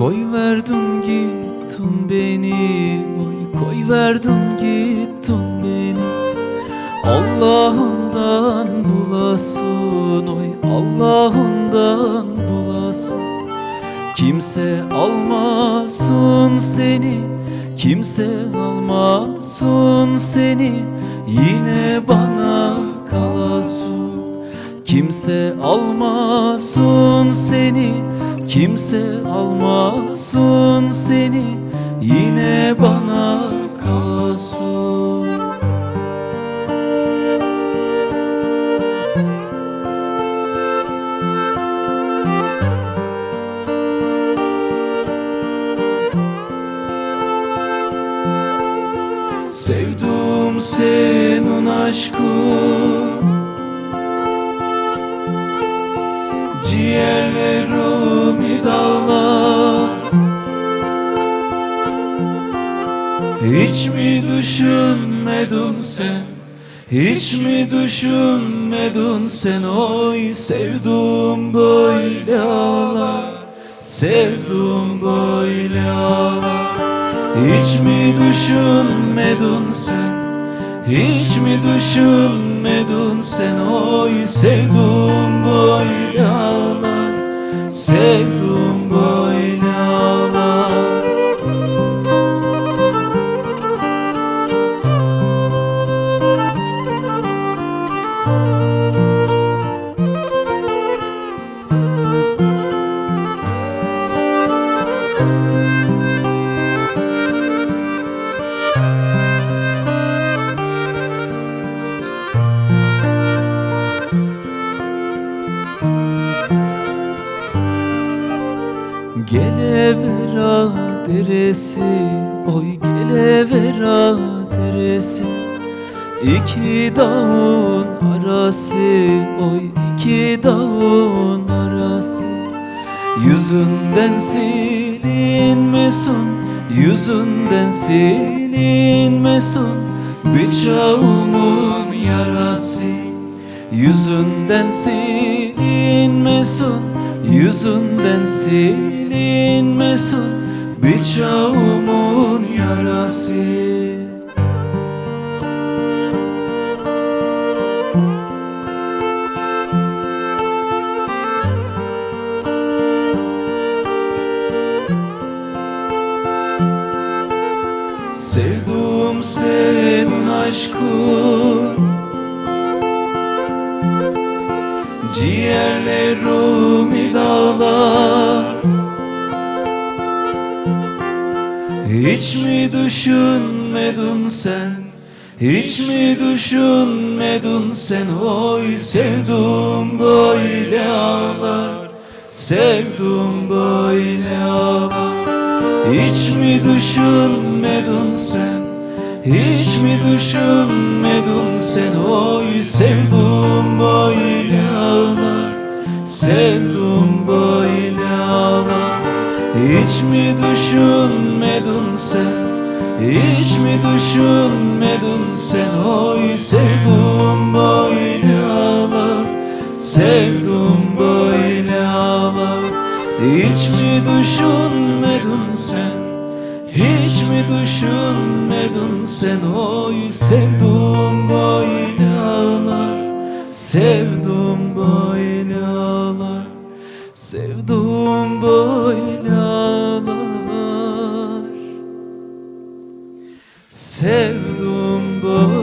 Koy verdin gittin beni Oy koy verdin gittin beni. Allah'ından bulasın Oy Allah'ından bulasın. Kimse almasın seni Kimse almasın seni. Yine bana kalasın. Kimse almasın seni Kimse almasın seni Yine bana kalasın Sevdim senin aşkın Ciğerlerimi dağlar Hiç mi düşünmedin sen? Hiç mi düşünmedin sen? Oy sevdim böyle ağlar. Sevdim böyle ağlar. Hiç mi düşünmedin sen? Hiç mi düşünmedin sen? Oy sevdim böyle ağlar Sevdim böyle Gelevera deresi Oy gelevera deresi. İki dağın arası Oy iki dağın arası. Yüzünden silinmesin Yüzünden silinmesin Bıçağımın yarası. Yüzünden silinmesin Yüzünden silinmesin Bıçağımın yarası. Sevdim senin aşkın. Ciğerlerimi dağlar Hiç mi düşünmedin sen? Hiç mi düşünmedin sen? Oy sevdim böyle ağlar. Sevdim böyle ağlar. Hiç mi düşünmedin sen? Hiç mi düşünmedin sen? Oy sevdim böyle ağlar. Sevdim böyle Hiç mi düşünmedin sen? Hiç mi düşünmedin sen? Oy sevdim böyle ağlar. Sevdim böyle ağlar. Hiç mi düşünmedin sen? Hiç mi düşünmedin sen? Oy sevdim böyle ağlar. Sevdim böyle sevdum doğru